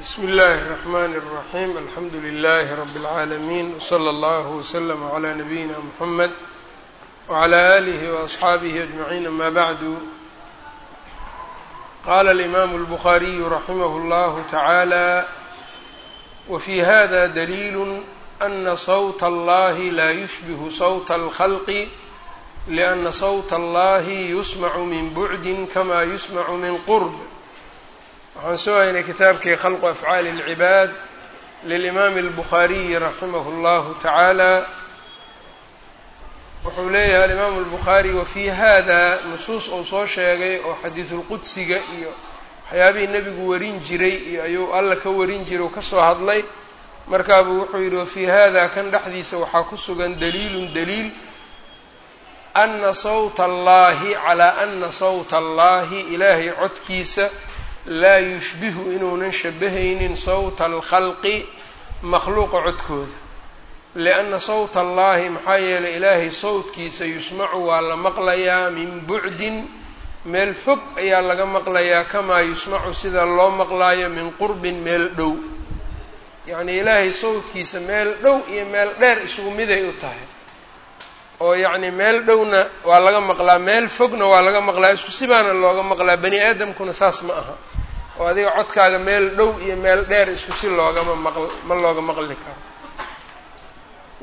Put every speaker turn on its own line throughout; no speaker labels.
bsmi اllahi الرحmn الرaحيم alxamdu لlh رb العaalمين وslى اllه وslm عlى نabيina mحamed وعlى آlih وأصxaabih أجمعين ama bعd qala الإmam الbخariي raximh اllah taعalى wfي hada dliil أna صوت اllahi la yushbه صوت الخلq لأna صوت اllahi yusmc min bعd kama yusmc min qرb waxaan soo haynay kitaabkii khalqu afcaali اlcibaad lilimaami اlbukhaariyi raximah اllahu tacaala wuxuu leeyahay alimaamu اlbukhaari wafii hada nusuus uu soo sheegay oo xadiisulqudsiga iyo waxyaabihii nebigu warin jiray iyo ayuu alla ka warin jiray uu kasoo hadlay markaabuu wuxuu yidhi wafii hada kan dhexdiisa waxaa ku sugan daliilun daliil ana sawta allahi calaa ana sawta allahi ilaahay codkiisa laa yushbihu inuunan shabahaynin sawta alkhalqi makhluuqa codkooda. Lianna sawta allahi maxaa yeelay ilaahay sawtkiisa yusmacu waa la maqlayaa min bucdin meel fog ayaa laga maqlayaa kamaa yusmacu sida loo maqlaayo min qurbin meel dhow. Yacnii ilaahay sawtkiisa meel dhow iyo meel dheer isugu miday u tahay oo yacni meel dhowna waa laga maqlaa meel fogna waa laga maqlaa isku sibaana looga maqlaa bani aadamkuna saas ma aha. Oo adiga codkaaga meel dhow iyo meel dheer isku si loogama maql ma looga maqli karo.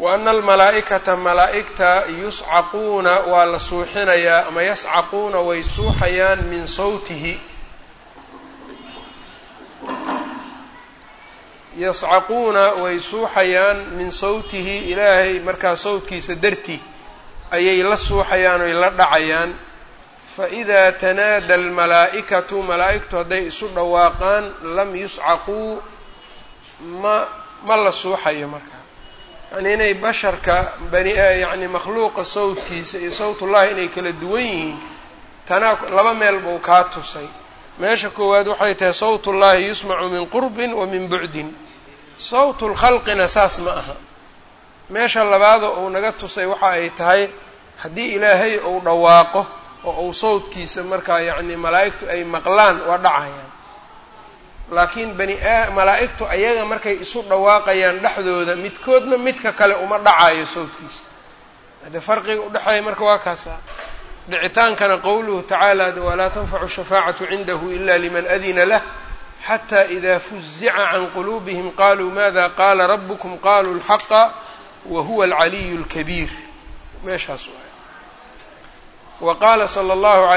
Wa ana almalaa'ikata malaa'igta yuscaquuna waa la suuxinayaa ama yascaquuna way suuxayaan min sawtihi. Yascaquuna way suuxayaan min sawtihi ilaahay markaa sawtkiisa dartii ayay la suuxayaan oy la dhacayaan. Faidaa tanaada almalaa'ikatu malaa'igtu hadday isu dhawaaqaan lam yuscaquu ma ma la suuxayo markaa yacnii inay basharka bani yacni makhluuqa sawtkiisa iyo sawtullahi inay kala duwan yihiin tanaa laba meel buu kaa tusay. Meesha koowaad waxay tahay sawtullahi yusmacu min qurbin wa min bucdin sawtu lkhalqina saas ma aha. Meesha labaada uu naga tusay waxa ay tahay haddii ilaahay uu dhawaaqo oo uu sawdkiisa markaa yacni malaa'igtu ay maqlaan waa dhacayaan. Laakiin bani malaa'igtu ayaga markay isu dhawaaqayaan dhexdooda midkoodna midka kale uma dhacayo sawdkiisa haddee farqiga udhexeeya marka waa kaasa dhicitaankana qowluhu tacaala walaa tanfacu shafaacatu cindahu ila liman adina lah xata ida fuzica can quluubihim qaluu mada qaala rabukum qaluu lxaqa wa huwa alcaliyu اlkabiir meeshaas waay wa qaala sala allahu alayhi wasalam waqaala allahu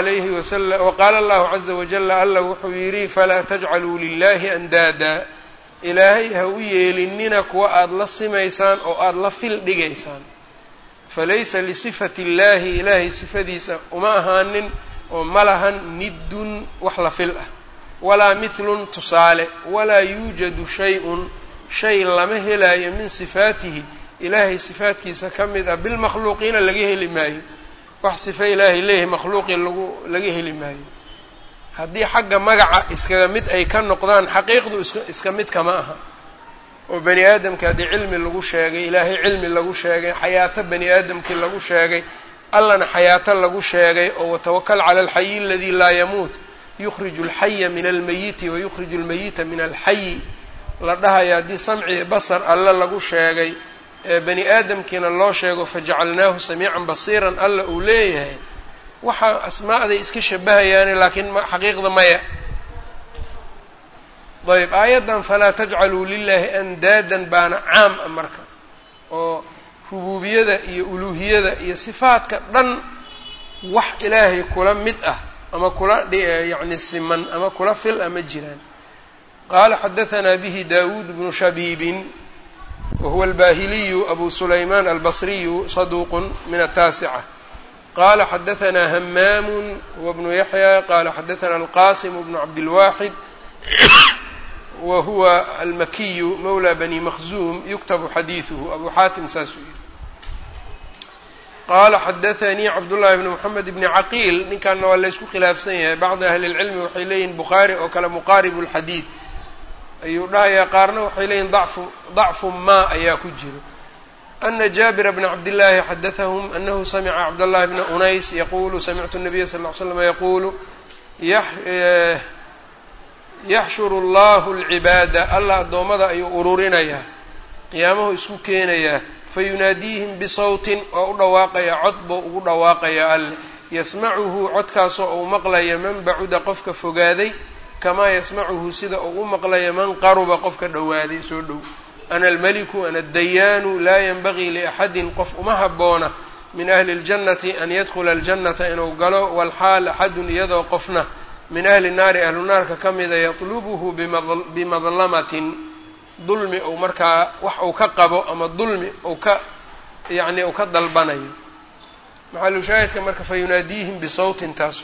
caza wajala alla wuxuu yidhi falaa tajcaluu lilahi andaada ilaahay ha u yeelinina kuwa aada la simaysaan oo aada la fil dhigaysaan. Falaysa lisifati illahi ilaahay sifadiisa uma ahaanin oo ma lahan niddun wax la fil ah. Walaa mithlun tusaale walaa yuujadu shay-un shay lama helaayo min sifaatihi. Ilaahay sifaatkiisa ka mid ah bilmakhluuqiina laga heli maayo wax sifa ilaahay leeyahay makhluuqii lagu laga heli maayo. Haddii xagga magaca iskaga mid ay ka noqdaan xaqiiqdu iska iska mid kama aha. Oo bani aadamka haddii cilmi lagu sheegay ilaahay cilmi lagu sheegay xayaato bani aadamkii lagu sheegay allana xayaato lagu sheegay oo watawakal cala alxayi aladii laa yamuut yukhriju alxaya min almayiti wa yukhriju almayita min alxayi la dhahayo haddii samci basar alle lagu sheegay. ee bani aadamkiina loo sheego fajacalnaahu samiican basiiran alla uu leeyahay waxaa asmaa'day iska shabahayaane laakiin xaqiiqda maya. Ayb aayaddan falaa tajcaluu lilaahi andaadan baana caam ah marka oo rubuubiyada iyo uluuhiyada iyo sifaadka dhan wax ilaahay kula mid ah ama kula yacni siman ama kula fil a ma jiraan. Qaala xadahanaa bihi daawuud bnu shabiibin wahuwa albahiliyu abu sulaymaan albasriyu saduuq min ataasica qala xadahanaa hamaamu wabnu yaxya qala xadahanaa alqasim bnu cabdilwaxid wa huwa almakiyu mawla bani makhzuum yuktabu xadiiduhu abu xaatim saasuu yihi qaala xadaanii cabdullahi bni moxamed bni caqiil ninkanna waa laysku khilaafsan yahay bacdi ahli lcilmi waxay leeyihiin bukhaari oo kale muqaaribu lxadiid ayuu dhahayaa qaarna waxay leeyihiin dacfu dacfu ma ayaa ku jiro. Ana jaabira bna cabdillaahi xadathahum anahu samica cabdallahi bna unays yaqulu samictu nabiya sal ll slam yaqulu yaxshuru allahu alcibaada. Allah addoommada ayuu ururinayaa qiyaamahu isku keenayaa fayunaadiihim bisawtin waa u dhawaaqayaa cod buu ugu dhawaaqayaa alle yasmacuhu codkaasoo uu maqlaya man bacuda qofka fogaaday kamaa yasmacuhu sida uu u maqlaya man qaruba qofka dhowaaday soo dhow. Ana almeliku ana addayaanu laa yanbagii liaxadin qof uma habboona min ahli اljannati an yadkhula aljannata inuu galo walxaal axadun iyadoo qofna min ahli naari ahlu naarka ka mida yatlubuhu bimadlamatin. Dulmi uu markaa wax uu ka qabo ama dulmi uu ka yacni uu ka dalbanayo. Maxalu shaahidka marka fayunaadiihim bisawtin taas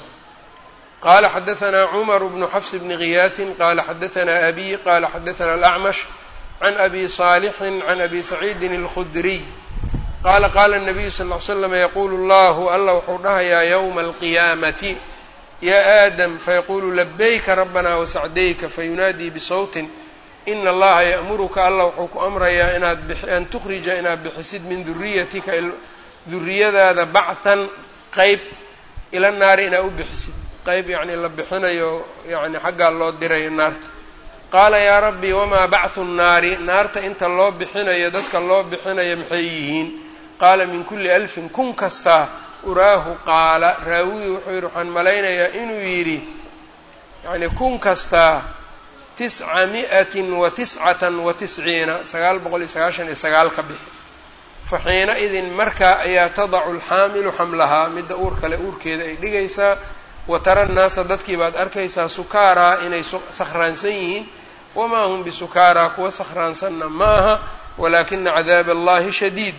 qala xadaثna cmar bnu xafs bni giyaatin qala xadaثna abi qala xadaثna alأcmash can abi صaalixi can abi saciidin اlkhudriy qala qala الnabiyu sal ly slam yaqulu اllahu alla wuxuu dhahayaa ywma alqiyaamati ya aadam fayaqulu labayka rabana wasacdayka fayunaadii bisawtin ina allaha ya'muruka allah wuxuu ku amrayaa inaad an tukhrija inaad bixisid min duriyatika duriyadaada bachthan qeyb ila naari inaad u bixisid qeyb yacni la bixinayo yani xaggaa loo dirayo naarta. Qaala yaa rabbi wamaa bacthu nnaari naarta inta loo bixinayo dadka loo bixinayo maxay yihiin? Qaala min kulli alfin kun kastaa uraahu qaala raawiyi wuxuu yidhi waxaan malaynayaa inuu yidhi yani kun kastaa tisca mi'atin wa tiscatan wa tisciina sagaal boqol iyo sagaashan iyo sagaal ka bixi. Fa xiina idin markaa ayaa tadacu alxaamilu xamlahaa midda uur kale uurkeeda ay dhigaysaa wa tara nnaasa dadkii baad arkaysaa sukaaraa inay sakhraansan yihiin wamaa hum bisukaaraa kuwa sakhraansanna ma aha walaakina cadaaba allahi shadiid.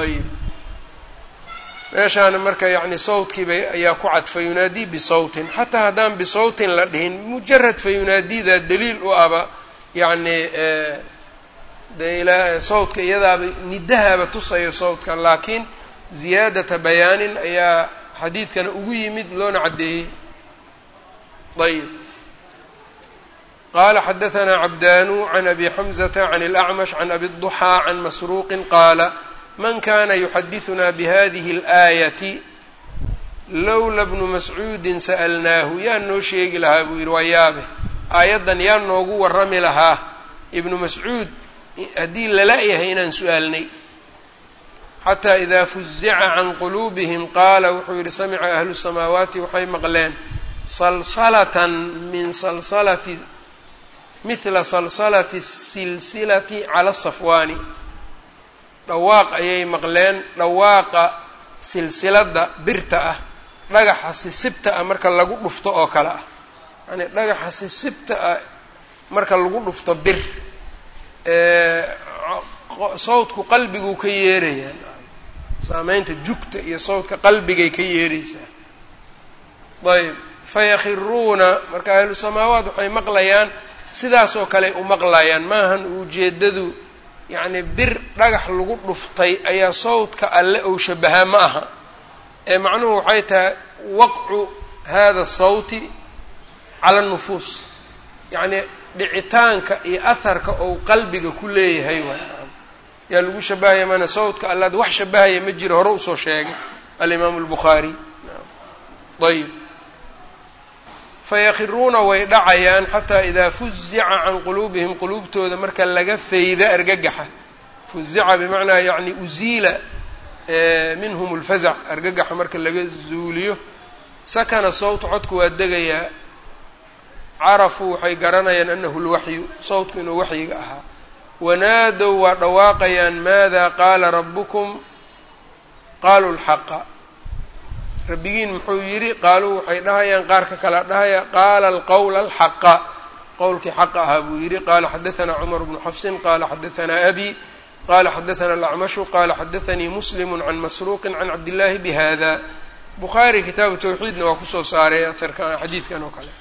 Ayb meeshaana marka yacni sawtkii bay ayaa ku cad fa yunaadii bisawtin xataa haddaan bisawtin la dhihin mujarad fa yunaadidaa daliil u aba yacni de ilaa sawtka iyadaaba nidahaaba tusayo sawtka laakiin ziyaadata bayaanin ayaa xadiidkana ugu yimid loona caddeeyey ayb qala xadaثna cabdanu can abi xamزata can اlأcmash can abi الضuxى can masruuqi qaala man kana yuxadiثuna bihadihi اlآayati lowla bnu mascuudi sa'lnaahu yaa noo sheegi lahaa buu yidhi waa yaabe aayaddan yaa noogu warrami lahaa ibnu mascuud haddii lala yahay inaan su-aalnay xataa idaa fuzica can quluubihim qaala wuxuu yidhi samica ahlu samaawaati waxay maqleen salsalatan min salsalati mithla salsalati silsilati cala safwaani. Dhawaaq ayay maqleen dhawaaqa silsiladda birta ah dhagaxa sisibta ah marka lagu dhufto oo kale ah. Yacnii dhagaxa sisibta ah marka lagu dhufto bir sawdku qalbiguu ka yeerayaa saameynta jugta iyo sawdka qalbigay ka yeeraysaa. Ayb fayakhiruuna marka ahlu samaawaat waxay maqlayaan sidaas oo kale u maqlayaan. Maahan ujeedadu yacni bir dhagax lagu dhuftay ayaa sawdka alle ou shabahaa ma aha. Ee macnuhu waxay tahay waqcu hada sawti cala nufuus. Yacni dhicitaanka iyo aharka ou qalbiga ku leeyahay waay yaa lagu shabahaya maana sawdka alle ad wax shabahaya ma jiro hore u soo sheegay alimaamu albukhaari. Ayb fayakhiruuna way dhacayaan xataa idaa fuzica can quluubihim quluubtooda marka laga fayda argagaxa fuzica bimacnaa yacni uziila minhum lfazac argagaxa marka laga zuuliyo. Sakana sawt codku waa degayaa. Carafuu waxay garanayaan anahu lwaxyu sawtku inuu waxyiga ahaa wanaadow waa dhawaaqayaan maada qaala rabbukum? Qaaluu lxaqa. Rabbigiin muxuu yidhi qaaluu waxay dhahayaan qaarka kalea dhahaya qaala alqowla alxaqa qowlkii xaqa ahaa buu yidhi qaala xadaanaa cumar bnu xafsin qaala xadaanaa abi qala xadaanaa alacmashu qaala xadaanii muslimu can masruuqin can cabdillaahi bi hada bukhaari kitaabu tawxiidna waa ku soo saaray aarka oo kale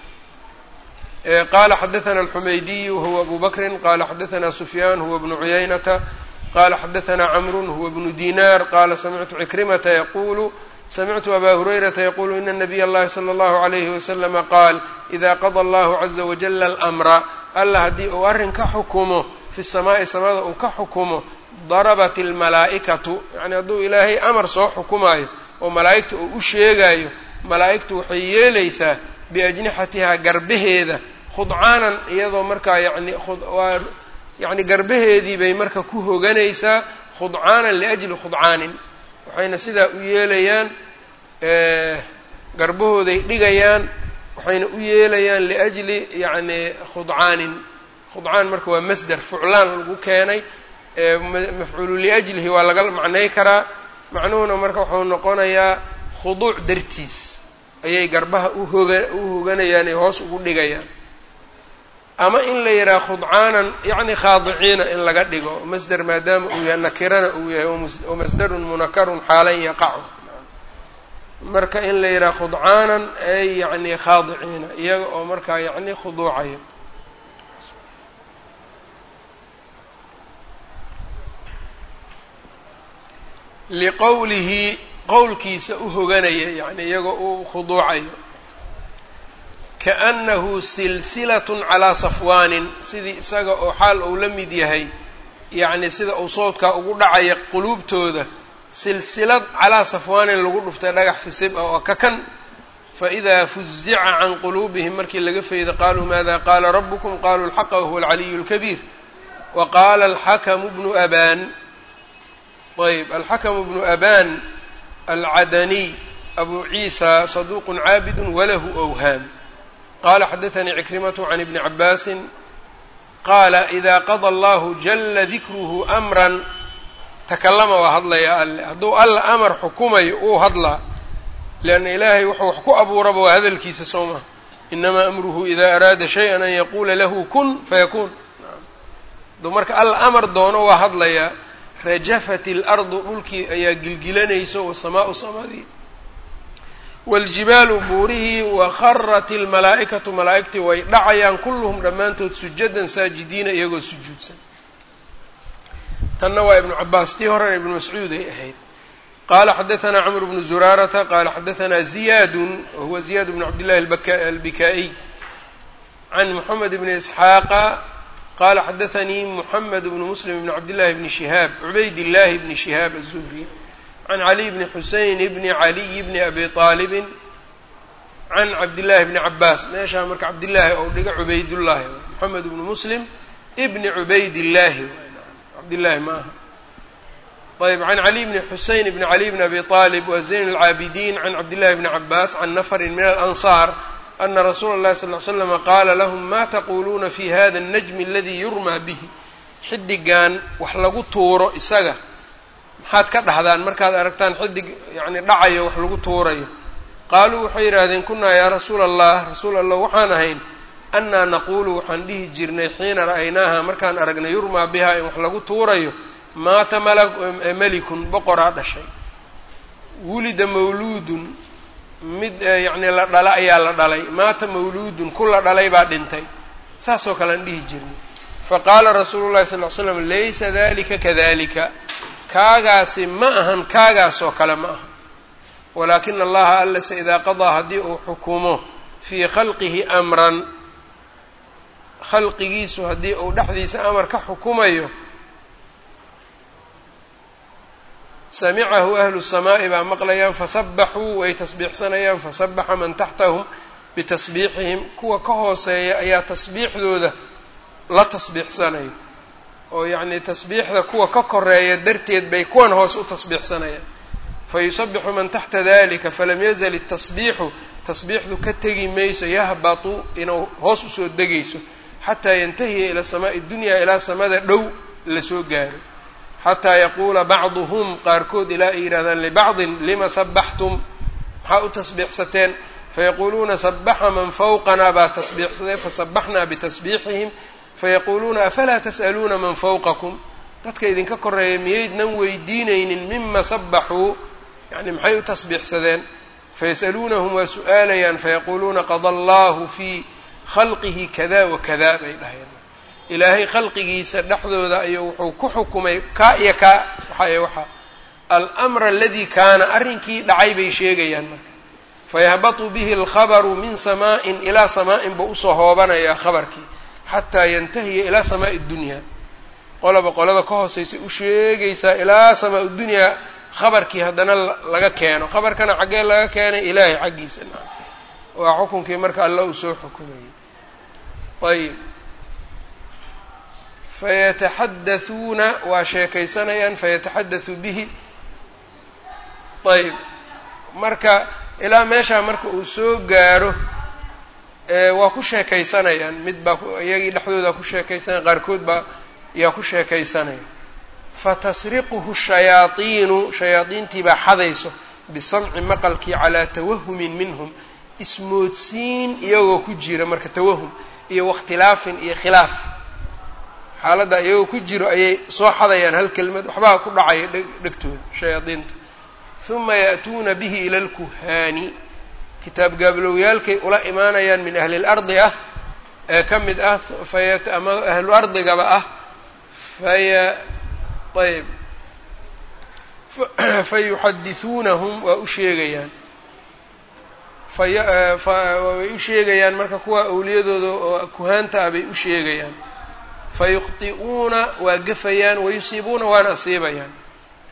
qala xadaثna alxumaydiyu huwa abu bakri qala xadaثna sufyaan huwa bnu cuyaynata qala xadaثna camru huwa bnu dinar qala samictu cikrimata yaqulu samictu abaa hurayrata yaqulu ina nabiy اllahi slى اllahu عalayhi waslama qaal ida qada allahu caza wajala almra alla haddii uu arrin ka xukumo fi samaa'i samada uu ka xukumo darabat almalaa'ikatu yani hadduu ilaahay amar soo xukumaayo oo malaa'igta uu u sheegayo malaa'igtu waxay yeelaysaa biajnixatihaa garbaheeda khudcaanan iyadoo markaa yani waa yacni garbaheedii bay marka ku hoganaysaa khudcaanan liajli khudcaanin waxayna sidaa u yeelayaan garbahooday dhigayaan waxayna u yeelayaan liajli yacni khudcaanin khudcaan marka waa masder fuclaan lagu keenay mafcuulu liajlihi waa laga macnay karaa. macnuhuna marka wuxuu noqonayaa khuduuc dartiis ayay garbaha uhoga u hoganayaan ay hoos ugu dhigayaan. Ama in la yidhaha khudcaanan yacni khaadiciina in laga dhigo masder maadaama uu yahay nakirana uu yahay wamasdarun munakarun xaalan yaqacu marka in la yidhaha khudcaanan ay yacni khaadiciina iyaga oo markaa yacni khuduucaya. Liqowlihi qowlkiisa u hoganaya yacni iyagoo uu khuduucayo. Kaannahu silsilatun calaa safwaanin sidii isaga oo xaal uu la mid yahay yacni sida uu soodkaa ugu dhacaya quluubtooda silsilad calaa safwaanin lagu dhuftay dhagax sisib ah oo ka kan faidaa fuzica can quluubihim markii laga fayda qaaluu maada qaala rabukum qaluu alxaqa wahuwa alcaliyu اlkabiir wa qaala alxakamu bnu abaan. Ayb alxakamu bnu abaan alcadaniy abu ciisa saduuqun caabidun walahu awhaam qala xadaanii cikrimatu can ibni cabaasin qaala ida qada allahu jala dikruhu amran takallama waa hadlaya alle hadduu alla amar xukumayo uu hadlaa lianna ilaahay wuxuu wax ku abuuraba waa hadalkiisa soo maha inamaa amruhu ida araada shay-an an yaquula lahu kun fayakuun hadduu marka alla amar doono waa hadlayaa rajafat ilardu dhulkii ayaa gilgilanayso wasamaau samadii. Waljibaalu buurihii wakharat ilmalaa'ikatu malaa'igtii way dhacayaan kulluhum dhammaantood sujadan saajidiina iyagoo sujuudsan. Tanna waa ibnu cabaas tii horena ibnu mascuud ay ahayd. Qala xadaثna cmr bnu zuraarata qala xadaثna ziyadun wahuwa ziyad bn cabdillahi albikaa'iy can moxamed bni isxaaqa qala xadaثanii moxamed bnu muslim bn cabdillahi bni shihaab cubayd illahi bni shihaab aلzuhri can caliy bni xuseyn bni caliy bni abi aalibin can cabdillahi bni cabaas meeshaa marka cabdillaahi ou dhiga cubaydullaahi moxamed bnu muslim bni cubaydillaahi cabdillahi ma aha ayb can caliy bni xuseyn bni caliy bni abi aalib wa zayn alcaabidiin can cabdillahi bni cabaas can nafarin min alansaar ana rasuula اllahi sal ly slama qaala lahum ma taquluuna fi hada اnnajmi aladi yurmaa bihi xidigan wax lagu tuuro isaga maxaad ka dhahdaan markaad aragtaan xidig yani dhacayo wax lagu tuurayo qaaluu waxay yidhaahdeen kunaa yaa rasuula allah rasuul allah waxaan ahayn annaa naquulu waxaan dhihi jirnay xiina ra'aynaaha markaan aragnay yurmaa bihaa in wax lagu tuurayo maata melikun boqoraa dhashay wulida mawluudun mid yacni la dhala ayaa la dhalay. Maata mawluudun ku la dhalay baa dhintay. Saasoo kale aan dhihi jirnay. Faqaala rasuulu llahi sal ly slam laysa dalika kadalika kaagaasi ma ahan kaagaasoo kale ma aha walaakina allaha allase idaa qadaa haddii uu xukumo fii khalqihi amran khalqigiisu haddii uu dhexdiisa amar ka xukumayo samicahu ahlu samaa'i baa maqlayaan fasabaxuu way tasbiixsanayaan fasabaxa man taxtahum bitasbiixihim kuwa ka hooseeya ayaa tasbiixdooda la tasbiixsanaya oo yacnii tasbiixda kuwa ka koreeya darteed bay kuwan hoos u tasbiixsanayaan fayusabixu man taxta dalika falam yazal itasbiixu tasbiixdu ka tegi mayso yahbatu inuu hoos u soo degayso xataa yantahiya ila samaa'i dunyaa ilaa samada dhow la soo gaaro xataa yaquula bacduhum qaarkood ilaa ay yidhahdaan libacdin lima sabaxtum maxaa u tasbiixsateen fayaquuluuna sabaxa man fawqanaa baa tasbiixsaday fasabaxnaa bitasbiixihim fayaquuluuna afalaa tas'aluuna man fawqakum dadka idinka koreeya miyaydnan weydiinaynin mima sabaxuu yani maxay u tasbiixsadeen fayas'aluunahum waa su'aalayaan fayaquuluuna qada allahu fii khalqihi kada wakada bay dhaheen ilaahay khalqigiisa dhexdooda ayuu wuxuu ku xukumay kaa iyo kaa waxaay waxa. Almra aladii kaana arrinkii dhacay bay sheegayaan marka. Fayahbatu bihi alkhabaru min samaa'in ilaa samaa'in buu u soo hoobanayaa khabarkii. Xataa yantahiya ilaa samaa'i dunyaa qolaba qolada ka hooseysa u sheegaysaa ilaa samaa dunyaa khabarkii haddana laga keeno. Khabarkana xaggee laga keenay ilaahay xaggiisa. Waa xukunkii marka alla uu soo xukumayey ayib fayataxadathuuna waa sheekaysanayaan fayataxadathu bihi. Ayb marka ilaa meeshaa marka uu soo gaaro waa ku sheekaysanayaan. Mid baa iyagii dhexdooda ku sheekaysanaya qaarkood baa yaa ku sheekaysanaya fatasriquhu shayaaiinu shayaadiintii baa xadayso bisamci maqalkii calaa tawahumin minhum. Ismoodsiin iyagoo ku jira marka tawahum iyo wakhtilaafin iyo khilaaf xaaladda iyagoo ku jiro ayay soo xadayaan hal kelmad waxbaa ku dhacaya dhegtooda shayaadiinta. Huma ya'tuuna bihi ila alkuhaani. Kitaab gaabloowyaalkay ula imaanayaan min ahli lardi ah ee ka mid ah ama ahlu ardigaba ah faya ayb fayuxadithuunahum waa u sheegayaan. Way u sheegayaan marka kuwa awliyadooda oo kuhaanta ah bay u sheegayaan fayukhti'uuna waa gafayaan wayusiibuuna waana asiibayaan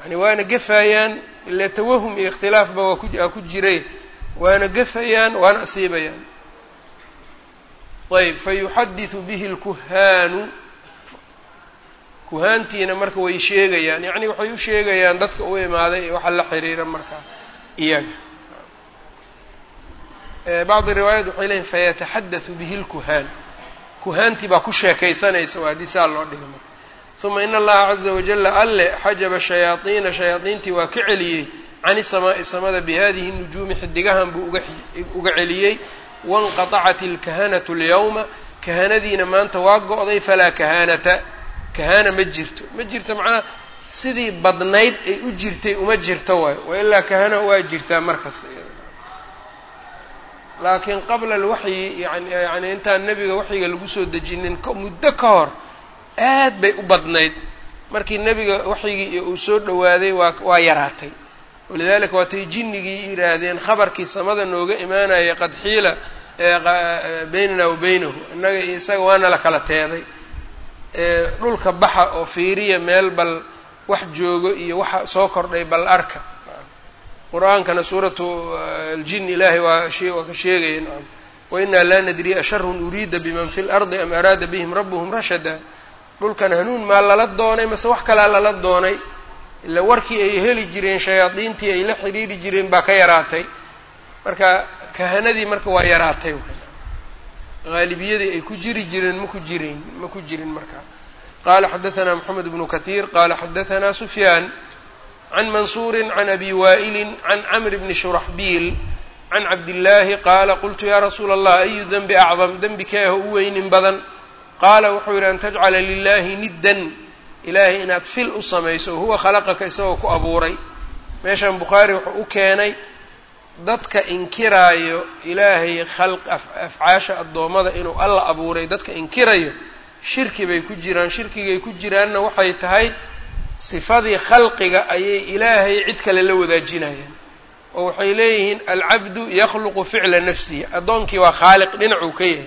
yani waana gafayaan ila tawahum iyo ikhtilaafba waa ku ku jiray waana gafayaan waana asiibayaan ayb fayuxadiثu bihi اlkuhaanu kuhaantiina marka way sheegayaan yacni waxay u sheegayaan dadka u imaaday ee waxa la xiriira marka iyaga bacdi riwaayat waxay leyihin fayataxadaثu bihi اlkuhaan kuhaantii baa ku sheekaysanaysa waa haddii saa loo dhiga marka uma in allaha caza wajala alle xajaba shayaaiina shayaadiintii waa ka celiyey can isamaa'i samada bihadihi nujuumi xidigahan buu uga celiyey. Wanqatacat ilkahanatu lyawma kahanadiina maanta waa go-day falaa kahaanata kahaana ma jirto. Ma jirto macnaha sidii badnayd ay u jirtay uma jirto waayo. Wailaa kahana waa jirtaa markasta laakiin qabla alwaxyi yani intaan nebiga waxyiga lagu soo dejinin muddo ka hor aad bay u badnayd. Markii nebiga waxyigii uu soo dhowaaday waa waa yaraatay. Walidalika waatay jinnigii yidhaahdeen khabarkii samada nooga imaanaya qad xiila baynana wa baynahu. Innaga iyo isaga waana la kala teeday. Dhulka baxa oo fiiriya meel bal wax joogo iyo waxa soo kordhay bal arka qur'aankana suuratu aljin ilaahay waa waa ka sheegaya nacam wainaa laa nadri asharun uriida biman fi lardi am araada bihim rabuhum rashada. Dhulkan hanuun maa lala doonay mase wax kalaa lala doonay. Ila warkii ay heli jireen shayaadiintii ay la xidhiiri jireen baa ka yaraatay. Marka kahanadii marka waa yaraatay. Haalibiyadii ay ku jiri jireen maku jireyn ma ku jirin marka. Qala xadaثna mxamed bnu kahiir qala xadaثna sufyaan can mansuuri can abi wa'ili can camr bni shuraxbiil can cabdillaahi qaala qultu ya rasuula allah ayu denbi acdam dembi keeho u weynin badan qaala wuxuu yidhi an tajcala lilahi niddan ilaahay inaad fil u samayso huwa khalaqaka isagoo ku abuuray meeshan bukhaari wuxuu u keenay dadka inkiraayo ilaahay khalq afcaasha addoommada inuu alla abuuray dadka inkirayo shirki bay ku jiraan shirkigay ku jiraanna waxay tahay sifadii khalqiga ayay ilaahay cid kale la wadaajinayaan oo waxay leeyihiin alcabdu yakhluqu ficla nafsihi. Addoonkii waa khaaliq dhinacuu ka yahay.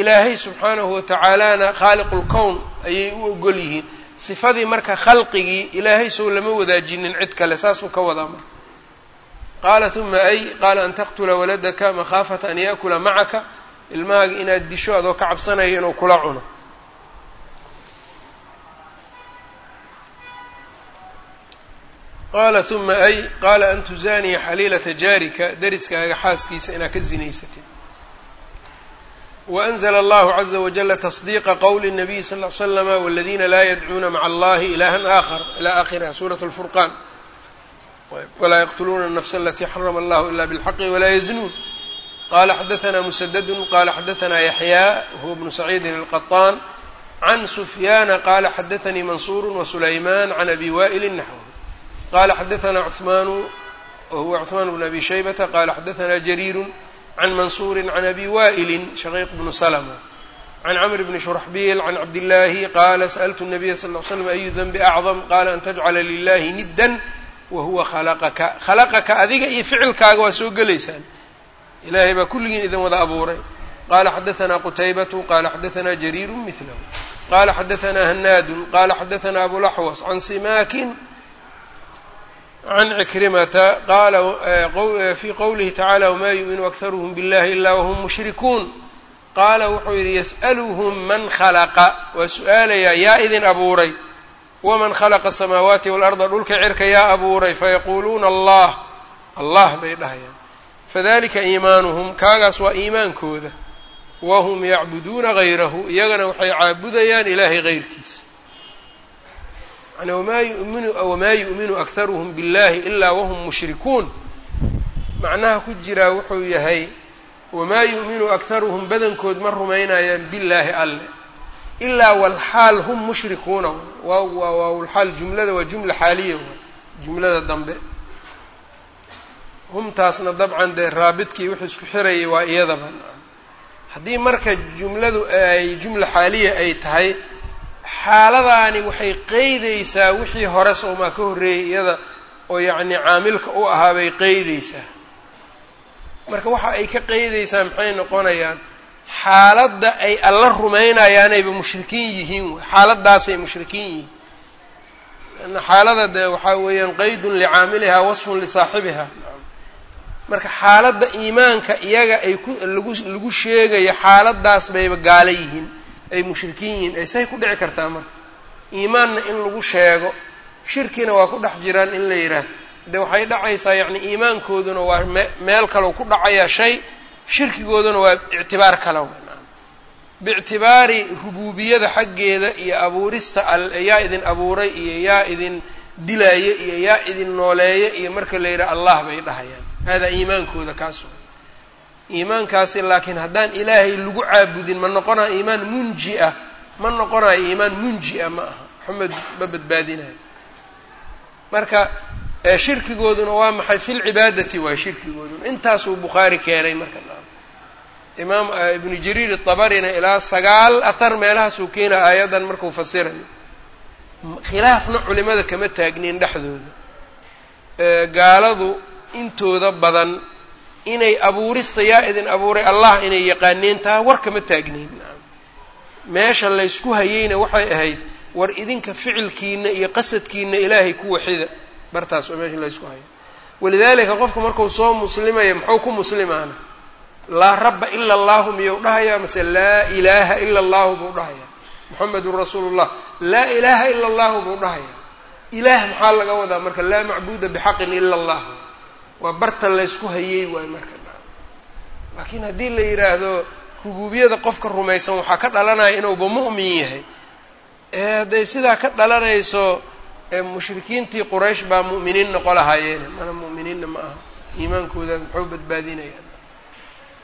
Ilaahay subxaanahu watacaalana khaaliqu lkown ayay u ogol yihiin. Sifadii marka khalqigii ilaahay sow lama wadaajinin cid kale saasuu ka wadaa marka. Qaala uma ay? Qaala an taqtula waladaka makhaafata an yaakula macaka ilmahaaga inaad disho adoo ka cabsanayo inuu kula cuno qaala uma ay qaala an tuzaaniya xaliilata jaarika deriskaaga xaaskiisa inaad ka zinaysatid waأnzla allahu caza wajala tasdiiqa qowli الnabiy sal ly slama wاladina laa yadcuuna maca allahi ilahan aakhar ilى akhiriha suuraة اlfurqan walaa yaqtuluuna الnafsa alatii xarama allahu ila bاlxaqi walaa yaznuun qala xadaثna musadadu qala xadaثna yaxya wahuwa bnu saciidin الqaطaan can sufyaana qala xadaثanii mansuur wasulayman can abi wa'ili naxw qala xadaثna cثmaanu wahuwa cثmaan bn abi shaybata qala xadaثna jariiru can mansuuri can abi wa'ili shaqiiq bnu slma can cmr bni shurxbiil can cabdillaahi qaala sأltu الnabiya sal ly slam ayu denbi acdam qala an tajcala lilahi niddan wahuwa khalaqaka khalaqaka adiga iyo ficilkaaga waa soo gelaysaan ilahay baa kulligiin idin wada abuuray qala xadaثna qutaybatu qala xadaثna jariiru mihlahu qala xadaثna hanaadu qala xadaثna abulaxwas can simaakin can cikrimata qaala fii qowlihi tacaala wamaa yu'minu akharuhum biاllahi ila wahum mushrikuun qaala wuxuu yidhi yas'aluhum man khalaqa waa su'aalayaa yaa idin abuuray waman khalaqa asamaawaati waalarda dhulka cirka yaa abuuray fayaquuluuna allah allah bay dhahayaan fadalika iimaanuhum kaagaas waa iimaankooda wahum yacbuduuna gayrahu iyagana waxay caabudayaan ilaahay gayrkiisa yani wamaa yu'minu akharuhum biاllahi ilaa wahum mushrikuun macnaha ku jiraa wuxuu yahay wamaa yu'minu akharuhum badankood ma rumaynayaan billaahi alle. Ilaa walxaal hum mushrikuuna waa waawlxaal jumlada waa jumla xaaliya jumlada dambe. Humtaasna dabcan dee raabidkii wuxuu isku xirayay waa iyadaba. Haddii marka jumladu ay jumla xaaliya ay tahay xaaladaani waxay qeydaysaa wixii hore soomaa ka horreeyay iyada oo yacni caamilka u ahaa bay qeydaysaa marka waxa ay ka qeydaysaa maxay noqonayaan? Xaaladda ay alla rumaynayaanayba mushrikiin yihiin w xaaladaasay mushrikiin yihiin. Ana xaalada dee waxaa weeyaan qeydun licaamilihaa wasfun lisaaxibiha marka xaaladda iimaanka iyaga ay ku lagu lagu sheegayo xaaladaas bayba gaala yihiin ay mushrikiin yihiin ay say ku dhici kartaa marka. Iimaanna in lagu sheego shirkina waa ku dhex jiraan in la yidhaah de waxay dhacaysaa yacni iimaankooduna waa me meel kaleu ku dhacayaa shay shirkigooduna waa ictibaar kale biictibaari rubuubiyada xaggeeda iyo abuurista al yaa idin abuuray iyo yaa idin dilaaye iyo yaa idin nooleeye iyo marka la yidhaha allah bay dhahayaan. Haadaa iimaankooda kaas iimaankaasi laakiin haddaan ilaahay lagu caabudin ma noqonayo iimaan munji ah? Ma noqonayo iimaan munji ah? Ma aha. Maxamed ma badbaadinayo. Marka shirkigooduna waa maxay? Fi lcibaadati waay shirkigooduna. Intaasuu bukhaari keenay marka imaam ibnu jariir abarina ilaa sagaal athar meelahaasuu keena aayaddan markuu fasirayo. Khilaafna culimada kama taagnin dhexdooda. Gaaladu intooda badan inay abuurista yaa idin abuuray allah inay yaqaaneen taa war kama taagneyn meesha laysku hayeyna waxay ahayd war idinka ficilkiina iyo qasadkiina ilaahay ku waxida bartaas oo meesha laysku hayo. Walidaalika qofka marku soo muslimaya muxuu ku muslimaana? Laa rabba ila allahu miyuu dhahayaa? Mase laa ilaaha ila allahu buu dhahayaa. Muxamedun rasuulu llah laa ilaaha ila allahu buu dhahayaa. Ilaah maxaa laga wadaa? Marka laa macbuuda bixaqin ila allah waa barta laysku hayey waayo marka. Laakiin haddii la yidhaahdo rubuubiyada qofka rumaysan waxaa ka dhalanaya inuuba mu'min yahay. Ee hadday sidaa ka dhalanayso mushrikiintii quraysh baa mu'miniin noqo lahaayeen. Mana mu'miniinna ma aha. Iimaankooda muxuu badbaadinayaan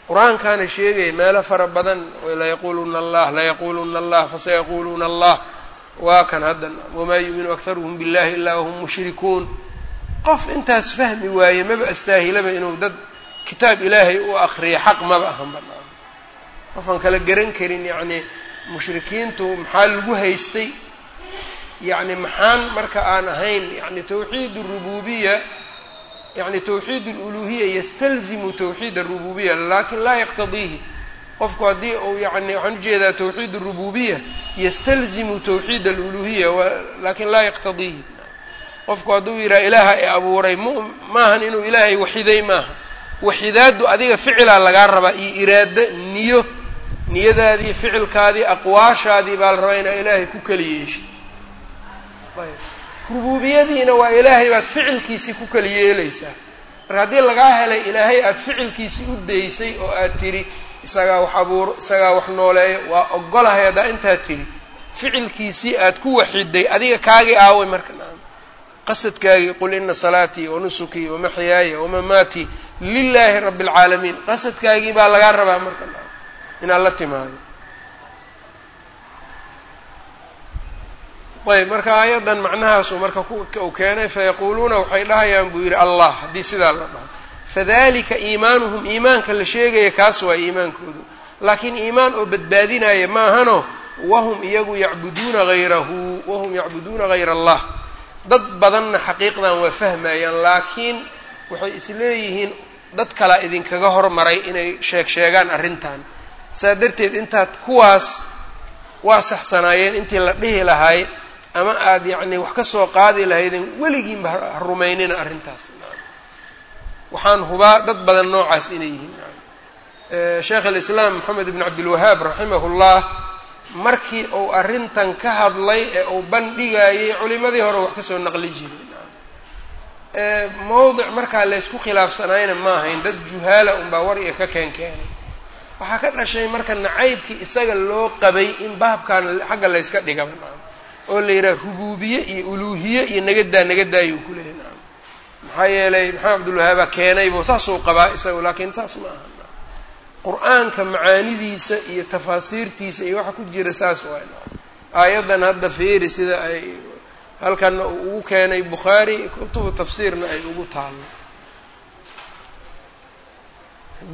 qur'aankaana sheegaya meelo fara badan layaquuluuna allah layaquuluuna allah fasayaquuluuna allah waa kan hadda. Wamaa yu'minu akharuhum billahi ilaa wahum mushrikuun qof intaas fahmi waaye maba astaahilaba inuu dad kitaab ilaahay u akriyo xaq maba ahan banaan qofaan kala garan karin yacni mushrikiintu maxaa lagu haystay? Yacni maxaan marka aan ahayn yani tawxiid arububiya yani tawxiid aluluhiya yastalzimu tawxiid arububiya laakiin laa yaqtadiihi. Qofku haddii uu yani waxaan u jeedaa tawxiid arububiya yastalzimu tawxiid aluluhiya laakiin laa yaqtadiihi qofku hadduu yidhaha ilaaha i abuuray maahan inuu ilaahay waxiday maaha. Waxidaaddu adiga ficilaa lagaa rabaa iyo iraado niyo niyadaadii ficilkaadii aqwaashaadii baa la rabaa inaa ilaahay ku keli yeeshid rubuubiyadiina waa ilaahay baad ficilkiisii ku keli yeelaysaa. Marka haddii lagaa helay ilaahay aada ficilkiisii u daysay oo aad tidhi isagaa wax abuuro isagaa wax nooleeyo waa ogolahay haddaa intaad tidhi ficilkiisii aad ku waxiday adiga kaagii aaway marka qasadkaagii qul ina salaatii wanusukii wamaxyaaya wamamaatii lilaahi rabi اlcaalamiin qasadkaagii baa lagaa rabaa marka inaad la timaado ayb marka aayaddan macnahaasu marka uu keenay fayaquuluuna waxay dhahayaan buu yidhi allah haddii sidaa la dhaho. Fadalika iimaanuhum iimaanka la sheegaya kaas waa iimaankoodu. Laakiin iimaan oo badbaadinaya maahano wahum iyagu yacbuduuna hayrahu wahum yacbuduuna hayra allah dad badanna xaqiiqdan waa fahmayaan laakiin waxay isleeyihiin dad kalaa idinkaga hormaray inay sheeg sheegaan arrintan. Saa darteed intaad kuwaas waa saxsanaayeen intii la dhihi lahay ama aada yacni wax ka soo qaadi lahaydeen weligiinba ha rumaynina arrintaas. Waxaan hubaa dad badan noocaas inay yihiin. Sheekh alislaam moxamed ibn cabdilwahaab raximahullah markii uu arrintan ka hadlay ee uu bandhigayay culimadii hore wax ka soo naqli jiray. Mowdic markaa laysku khilaafsanayna ma ahayn dad juhaala unbaa war iyo ka keen keenay waxaa ka dhashay marka nacaybkii isaga loo qabay in baabkan xagga layska dhigaba oo la yidhaha rubuubiye iyo uluuhiye iyo nagadaa nagadaayuu ku leeyahy naam. Maxaa yeelay maxamed cabdulwahaaba keenaybo saasuu qabaa isaga laakiin saas ma aha qur'aanka macaanidiisa iyo tafaasiirtiisa iyo waxa ku jira saas waay aayaddan hadda feeri sida ay halkanna uu ugu keenay bukhaari kutubu tafsiirna ay ugu taalo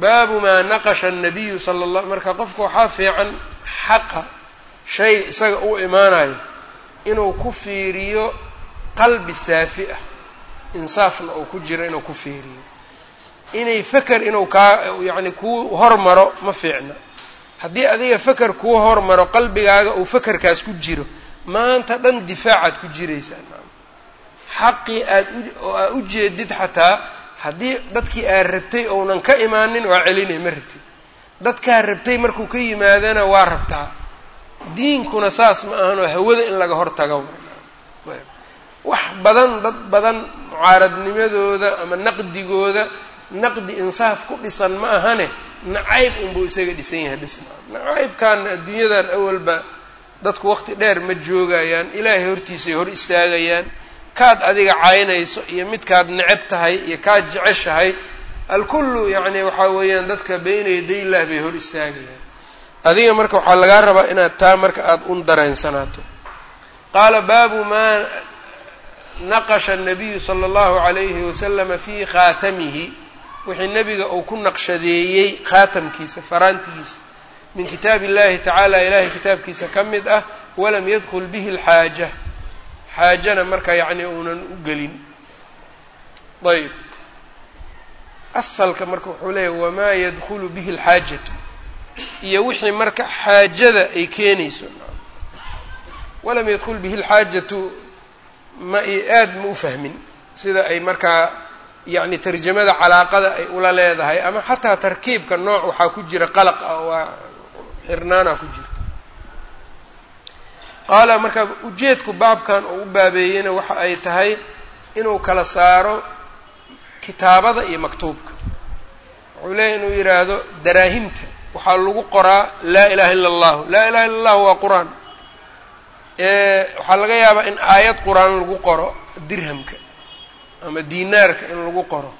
baabu maa naqasha annabiyu sala allah marka qofka waxaa fiican xaqa shay isaga u imaanayo inuu ku fiiriyo qalbi saafi ah insaafna uu ku jiro inuu ku fiiriyo inay feker inuu kaa yacni kuu hormaro ma fiicna. Haddii adiga feker kuu hormaro qalbigaaga uu fekerkaas ku jiro maanta dhan difaacaad ku jiraysaa. Xaqii aad oo aa u jeedid xataa haddii dadkii aad rabtay ounan ka imaanin waa celinay ma rabtid. Dadkaa rabtay markuu ka yimaadana waa rabtaa. Diinkuna saas ma ahanoo hawada in laga hortago. Wax badan dad badan mucaaradnimadooda ama naqdigooda naqdi insaaf ku dhisan ma ahane nacayb unbuu isaga dhisan yahay bisma nacaybkaana adduunyadan awalba dadku waqti dheer ma joogayaan ilaahay hortiisay hor istaagayaan. Kaad adiga caynayso iyo midkaad neceb tahay iyo kaad jeceshahay alkullu yacni waxaa weeyaan dadka beyna yadayllaah bay hor istaagayaan. Adiga marka waxaa lagaa rabaa inaad taa marka aada un dareensanaato. Qaala baabu maa naqasha annabiyu sala allahu calayhi wasalama fii khaatamihi wixii nebiga uu ku naqshadeeyey khaatamkiisa faraantigiisa min kitaabi illahi tacaala ilaahay kitaabkiisa ka mid ah walam yadkul bihi alxaaja. Xaajana marka yacni uunan u gelin. Ayb asalka marka wuxuu leeyahy wamaa yadkulu bihi alxaajatu. Iyo wixii marka xaajada ay keenayso. Walam yadkul bihi alxaajatu ma aada ma u fahmin sida ay markaa yacni tarjamada calaaqada ay ula leedahay ama xataa tarkiibka nooc waxaa ku jira qalaq ah waa xirnaana ku jirta qaala marka ujeedku baabkan oo u baabeeyeyna waxa ay tahay inuu kala saaro kitaabada iyo maktuubka. Wuxuu leeyahy inuu yidhaahdo daraahimta. Waxaa lagu qoraa laa ilaha illa allahu laa ilaha illa allahu waa qur'aan. Waxaa laga yaabaa in aayad qur'aan lagu qoro dirhamka ama diinaarka in lagu qoro.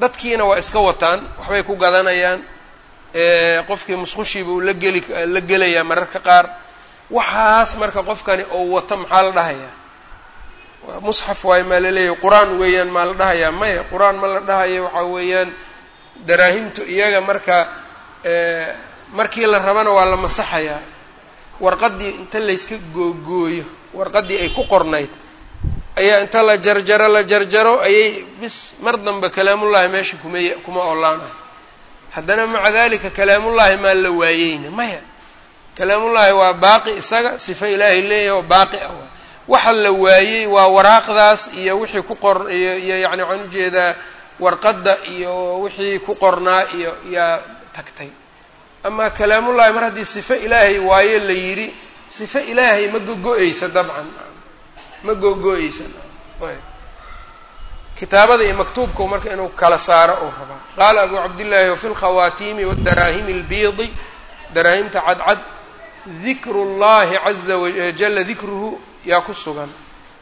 Dadkiina waa iska wataan waxbay ku gadanayaan qofkii musqushiiba uu la geli la gelayaa mararka qaar. Waxaas marka qofkani oo wato maxaa la dhahayaa musxaf waayo maa la leeyahay qur'aan weeyaan maa la dhahayaa maya qur'aan ma la dhahayo waxaa weeyaan daraahimtu iyaga marka markii la rabana waa la masaxayaa. Warqaddii inta layska googooyo warqaddii ay ku qornayd ayaa inta la jarjaro la jarjaro ayay bis mar dambe kalaamullaahi meesha kuma kuma oolaanayo haddana maca dalika kalaamullaahi maa la waayeyna maya. Kalaamullaahi waa baaqi isaga sifa ilaahay leeyahay oo baaqi ah. Waxa la waayey waa waraaqdaas iyo wixii ku qor iyo iyo yacni waxaan u jeedaa warqadda iyo wixii ku qornaa iyo yaa tagtay. Ama kalaamullaahi mar haddii sifo ilaahay waayo la yidhi sifo ilaahay ma gogo-eysa dabcan ma googo-eysan kitaabada iyo maktuubka marka inuu kala saaro uu rabaa. Qaala abu cabdillaahi wafi lkhawaatiimi wadaraahimi اlbiidi daraahimta cadcad dikru llahi caza wajala dikruhu yaa ku sugan.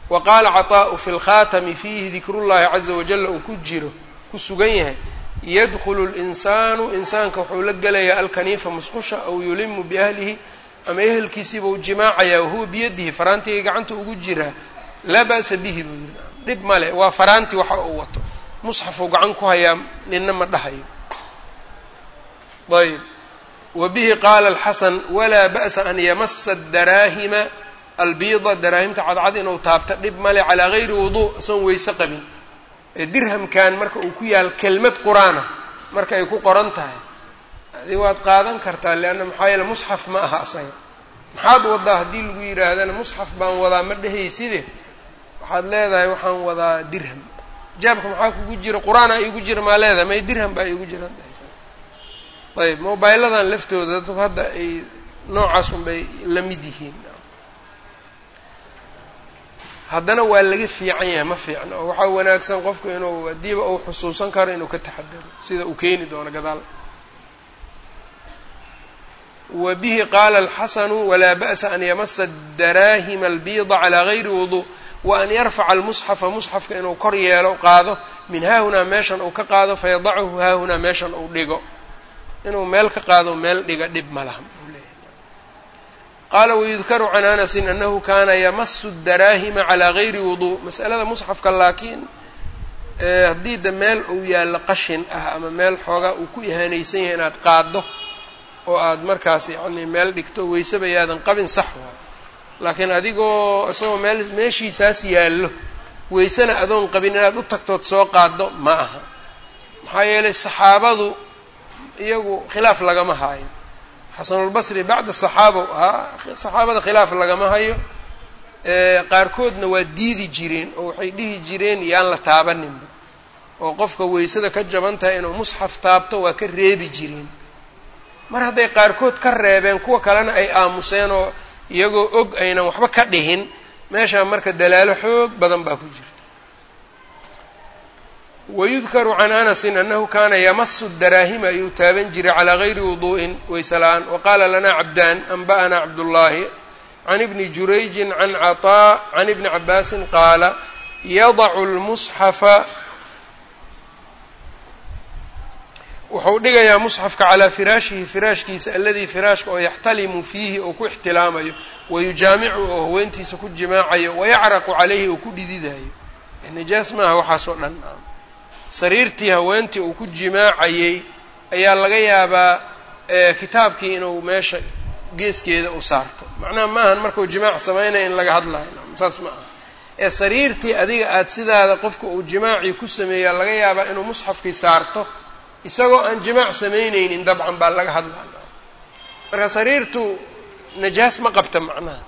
Wa qaala caطaa'u fi lkhaatami fiihi dikrullahi caza wajala uu ku jiro ku sugan yahay. Yadkulu linsaanu insaanka wuxuu la gelayaa alkaniifa musqusha aw yulimu biahlihi ama ehelkiisiiba u jimaacayaa wahuwa biyadihi faraantayga gacanta ugu jiraa laa ba'sa bihi. Buu yiri dhib male waa faraantii waxa uu wato. Musxafuu gacan ku hayaa nina ma dhahayo ayb wa bihi qaala alxasan walaa ba'sa an yamasa daraahima albiida. Daraahimta cadcad inuu taabto dhib male calaa gayri wuduu isagoon weyse qabin. Dirhamkan marka uu ku yaal kelmad qur'aana marka ay ku qoran tahay. Adi waad qaadan kartaa leanna maxaa yeele musxaf ma aha asaga. Maxaad wadaa haddii lagu yidhaahdana musxaf baan wadaa ma dhehayside waxaad leedahay waxaan wadaa dirham. Jaabka maxaa kugu jira? Qur'aanaa iigu jira maa leedahay? May dirham baa iigu jira. Ayb mobiladan laftooda dadku hadda ay noocaas un bay la mid yihiin. Haddana waa laga fiican yahay ma fiicna oo waxaa wanaagsan qofku inuu haddiiba uu xusuusan karo inuu ka taxadaro sida uu keeni doono gadaal. Wa bihi qaala alxasanu walaa ba'sa an yamasa daraahima albiida calaa gayri wudu wa an yarfaca almusxafa musxafka inuu kor yeelo qaado min haahunaa meeshan uu ka qaado fayadachu haahunaa meeshan uu dhigo. Inuu meel ka qaado meel dhiga dhib ma laha qaala wayudkaru can anasin anahu kana yamasu daraahima calaa gayri wudu. Mas'alada musxafka laakiin haddii de meel uu yaallo qashin ah ama meel xoogaa uu ku ihaanaysan yahay inaad qaaddo oo aad markaas yacni meel dhigto weysaba yaadan qabin sax waay laakiin adigoo isagoo meel meeshiisaas yaallo weysena adoon qabin inaad u tagtood soo qaaddo ma aha. Maxaa yeelay saxaabadu iyagu khilaaf lagama haayo xasanulbasri bacda saxaaba ahaa saxaabada khilaaf lagama hayo qaarkoodna waa diidi jireen oo waxay dhihi jireen yaan la taabaninba oo qofka weysada ka jaban tahay inuu musxaf taabto waa ka reebi jireen. Mar hadday qaarkood ka reebeen kuwa kalena ay aamuseen oo iyagoo og aynan waxba ka dhihin meeshaa marka dalaalo xoog badan baa ku jirta. wayudkaru can anasin anahu kana yamasu daraahima ayuu taaban jiray calaa gayri wudu'in wayse la'aan waqaala lana cabdaan anba'ana cabdullaahi can ibni jurayjin can caطaa can ibni cabaasin qaala yadacu lmusxafa wuxuu dhigayaa musxafka calaa firaashihi firaashkiisa aladii firaashka oo yaxtalimu fiihi oo ku ixtilaamayo wayujaamicu oo haweentiisa ku jimaacayo wayacraqu calayhi oo ku dhididayo nijaas maaha waxaasoo dhan. Sariirtii haweentii uu ku jimaacayey ayaa laga yaabaa kitaabkii inuu meesha geeskeeda u saarto. Macnaha maahan markau jimaac samaynaya in laga hadlayo. Saas ma aha ee sariirtii adiga aada sidaada qofka uu jimaacii ku sameeyaa laga yaabaa inuu musxafkii saarto isagoo aan jimaac samaynaynin dabcan baa laga hadlaya marka sariirtu najaas ma qabta macnaha.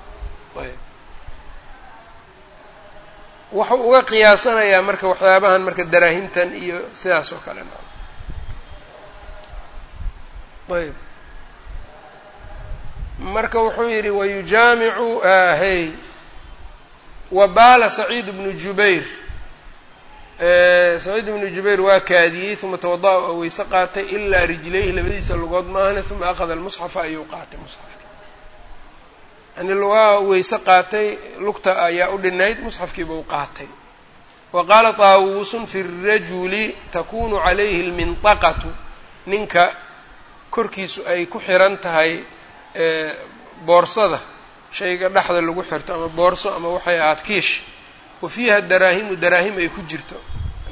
Wuxuu uga qiyaasanayaa marka waxyaabahan marka daraahimtan iyo sidaas oo kale. Ayb marka wuxuu yidhi wayujaamicu hey wabaala saciid bnu jubayr saciid ibnu jubayr waa kaadiyey uma tawada-a oo weyse qaatay ilaa rijlayhi labadiisa lugood maahane uma akhada almusxafa ayuu qaatay musxafki yani waa weyse qaatay lugta ayaa u dhinayd musxafkiiba u qaatay. Wa qaala taawuusun fi rajuli takunu calayhi lmindaqatu ninka korkiisu ay ku xiran tahay boorsada shayga dhexda lagu xirto ama boorso ama waxay ahaad kiish wa fiiha daraahimu daraahim ay ku jirto.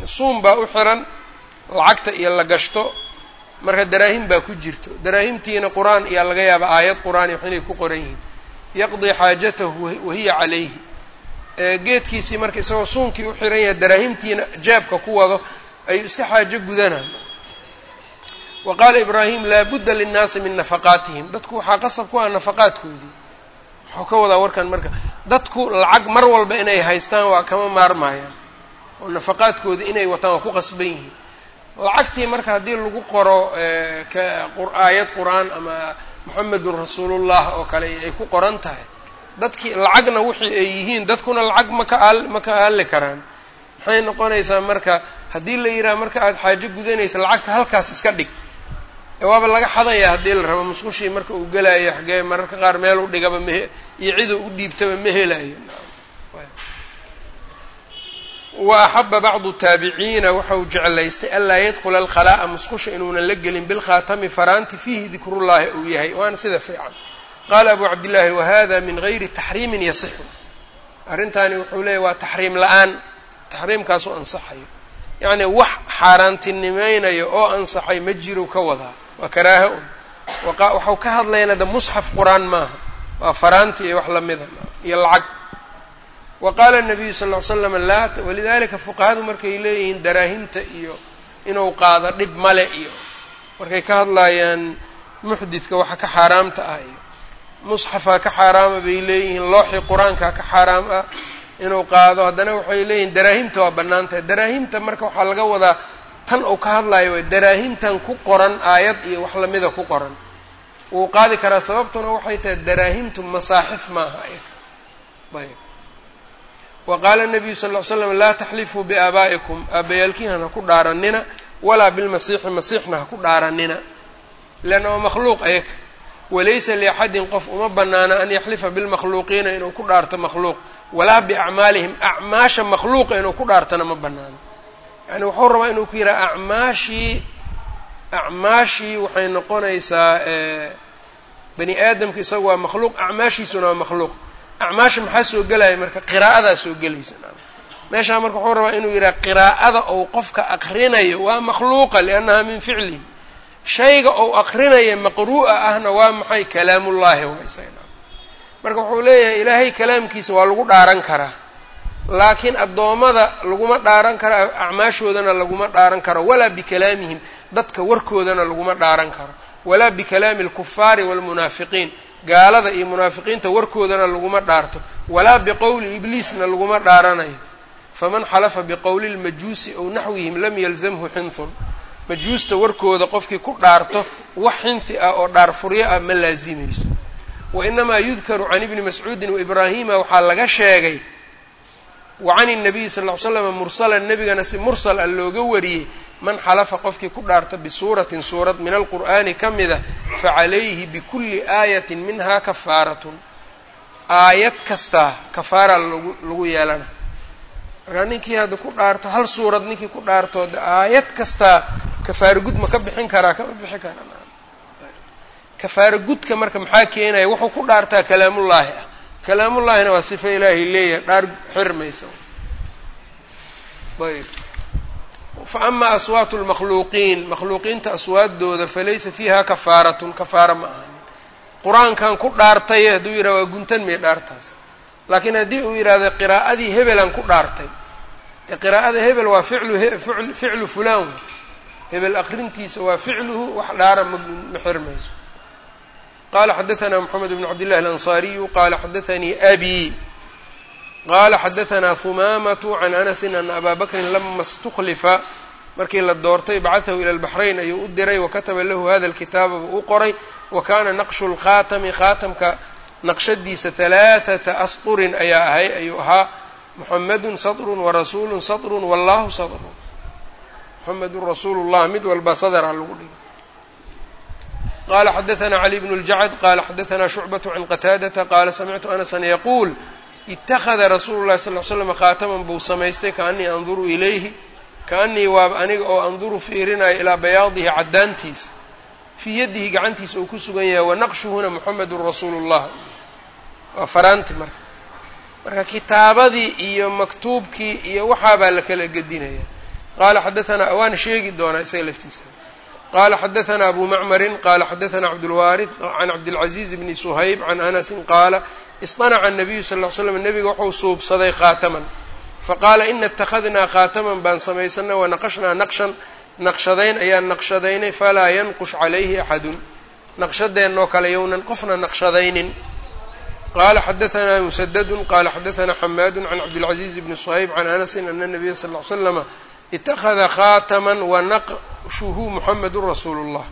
Suum baa u xiran lacagta iyo la gashto marka daraahim baa ku jirto. Daraahimtiina qur'aan iyaa laga yaaba aayad qur'aan iyo wax inay ku qoran yihiin. Yaqdii xaajatahu wahiya calayhi. Geedkiisii marka isagoo suunkii u xiran yahay daraahimtiina jaabka ku wado ayuu iska xaajo gudanaan wa qaala ibraahim laabudda linnaasi min nafaqaatihim. Dadku waxaa qasab ku ah nafaqaadkoodii. Waxuu ka wadaa warkan marka dadku lacag mar walba inay haystaan waa kama maarmaayaan oo nafaqaadkoodii inay wataan waa ku qasban yihiin. Lacagtii marka haddii lagu qoro aayad qur'aan ama moxamedun rasuulullah oo kale ay ku qoran tahay dadkii lacagna wixii ay yihiin dadkuna lacag maka aal ma ka aali karaan. Maxay noqonaysaa marka haddii la yidhaha marka aada xaajo gudanaysa lacagta halkaas iska dhig. Waaba laga xadaya haddii la rabo musqushii marka uu gelaayo xagee mararka qaar meel u dhigaba iyo ciduu u dhiibtaba ma helayo wa axaba bacdu taabiciina waxau jeclaystay anlaa yadkhula alkhalaa'a musqusha inuunan la gelin bilkhaatami faraanti fiihi dikrullahi uu yahay. Waana sida fiican. Qaala abu cabdillaahi wahada min gayri taxriimin yasixu. Arrintaani wuxuu leeyahy waa taxriim la'aan taxriimkaasoo ansaxayo. Yacni wax xaaraantinimaynayo oo ansaxay ma jiro ka wadaa. Waa karaaha un. Waxau ka hadlayna de musxaf qur'aan maaha waa faraanti iyo wax lamida iyo lacag. Wa qaala nabiyu sal ll slam laa walidalika fuqahadu markay leeyihiin daraahimta iyo inuu qaado dhib male iyo. Markay ka hadlayaan muxdidka waxa ka xaaraamta ah iyo musxafaa ka xaaraama bay leeyihiin looxii qur'aankaa ka xaaraam ah inuu qaado. Haddana waxay leeyihiin daraahimta waa bannaan daraahimta marka waxaa laga wadaa tan uu ka hadlayo way daraahimtan ku qoran aayad iyo wax lamida ku qoran wuu qaadi karaa sababtuna waxay tahay daraahimtu masaaxif maaha. Ayb. Wa qaala nabiyu sal ly slam laa taxlifuu biaabaa'ikum aabbayaalkiin ha ku dhaaranina walaa bilmasiixi masiixna ha ku dhaaranina. Leanna waa makhluuq ayaga walaysa liaxadin qof uma banaana an yaxlifa bilmakhluuqiina inuu ku dhaarto makhluuq walaa biacmaalihim acmaasha makhluuqa inuu ku dhaartana ma banaano yani wuxuu rabaa inuu ku yidhaha acmaashii acmaashii waxay noqonaysaa bani aadamka isaga waa makhluuq acmaashiisuna waa makhluuq. Acmaasha maxaa soo gelaya marka? Qiraa'adaa soo gelaysa. Meeshaa marka wuxuu rabaa inuu yidhaha qiraa'ada ou qofka aqrinayo waa makhluuqa liannaha min ficlihi. Shayga ou aqrinaya maqruu'a ahna waa maxay? Kalaamullaahi waa marka wuxuu leeyahay ilaahay kalaamkiisa waa lagu dhaaran karaa. Laakiin addoommada laguma dhaaran karo acmaashoodana laguma dhaaran karo. Walaa bikalaamihim dadka warkoodana laguma dhaaran karo walaa bikalaami alkufaari waalmunaafiqiin. Gaalada iyo munaafiqiinta warkoodana laguma dhaarto. Walaa biqowli ibliisna laguma dhaaranayo. Faman xalafa biqowli lmajuusi ow naxwihim lam yalzamhu xinhun majuusta warkooda qofkii ku dhaarto wax xinhi ah oo dhaarfuryo ah ma laazimayso wa inamaa yudkaru can ibni mascuudin waibraahima waxaa laga sheegay wa can الnabiyi sal ly slama mursalan nebigana si mursal a looga wariyey man xalafa qofkii ku dhaarta bisuuratin suurad min alqur'aani ka mida facalayhi bikulli aayatin minhaa kafaaratun. Aayad kastaa kafaara lagu lagu yeelana. Markaa ninkii hadda ku dhaarto hal suurad ninkii ku dhaarto aayad kastaa kafaaro gud ma ka bixin karaa kama bixin karaa? Kafaaro gudka marka maxaa keenaya? Wuxuu ku dhaartaa kalaamullaahi ah. Kalaamullaahina waa sifa ilaahay leeyahay dhaar xirmaysa ayb faama aswaatu lmakhluuqiin makhluuqiinta aswaadooda falaysa fiiha kafaaratun kafaara ma ahanin qur'aankan ku dhaartaye hadduu yidhah waa guntan may dhaartaas. Laakiin haddii uu yidhahdo qiraa'adii hebelan ku dhaartay qiraa'ada hebel waa ficlu fulaan hebel akrintiisa waa ficluhu wax dhaara ma xirmayso. Qala xadaanaa moxamed bn cabd illahi alansaariyu qala xadaanii abi qala xadaثna humamatu can anasi ana aba bakrin lama اstuklifa markii la doortay bacatahu ilى اlbaxrayn ayuu u diray wakataba lahu hada اlkitaaba buu u qoray wa kana naqshu اlkhaatami khaatamka naqshadiisa ثalaaثaةa asطurin ayaa ahay ayuu ahaa muxamadu saطru warasuulu saطru wallahu saطru muxamadu rasuulu الlah mid walba sadra lagu dhigay qala xadaثna cli bn اljacd qala xadaثna shucbaة can qataadata qala samictu anasa yaquul ittakhada rasuulu llahi sal ly slam khaataman buu samaystay kaanii anduru ilayhi kaanii waaba aniga oo anduru fiirinayo ilaa bayaadihi caddaantiisa fii yadihi gacantiisa uu ku sugan yahay wanaqshuhuna muxamedun rasuulu llah waa faraanti marka marka kitaabadii iyo maktuubkii iyo waxaabaa la kala gedinaya qaala xadaanaa waana sheegi doonaa isaga laftiisa qaala xadaanaa abu macmarin qaala xadaanaa cabdulwaariث can cabdilcaziiz bni suhayb can anasin qaala iصطanaca الnabiyu sal ll ly slam nebiga wuxuu suubsaday khaataman faqaala ina اtakhadnaa khaataman baan samaysanay wanaqashnaa naqshan naqshadayn ayaan naqshadaynay falaa yanqush calayhi axadun naqshadeenoo kale yownan qofna naqshadaynin qala xadaثna musadadu qala xadaثna xamaadu can cabdilcaزiiz bni suhayb can anasi ana الnabiya sal ly slama itakada khaatama wanaqshuhu muxamedu rasuulu اllah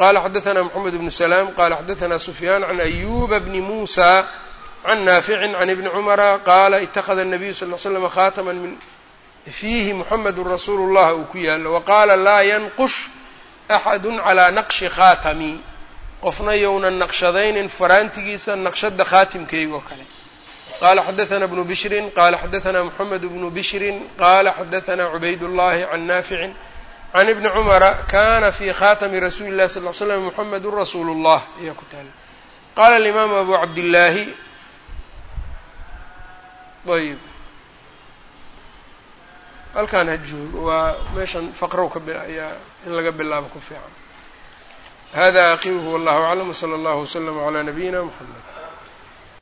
qala xadaثna mxamed bnu slaam qala xadaثna sufyaan can ayuba bni muusa can naafici can ibni cumara qaala itakada الnabiyu sal l slm khaatama min fiihi muxamedu rasuulu اllah uu ku yaalo waqaala laa yanqush axadu calىa naqshi khaatami qofna yownan naqshadaynin faraantigiisa naqshada khaatimkayga oo kale qala xadaثna bnu bishrin qala xadaثna mxamed bnu bishrin qala xadaثna cubayd اllahi can naafici can ibni cumara kana fi khatami rasuuli اllahi sal l slam muxamedu rasuulu اllah ayaa ku taala qala alimaamu abu cabdillaahi ayb halkaan ha joogo waa meeshan faqrow ka ayaa in laga bilaabo ku fiican hada aqiruhu wallahu aclam wslى اllah wslm عlى nabiyina mxamed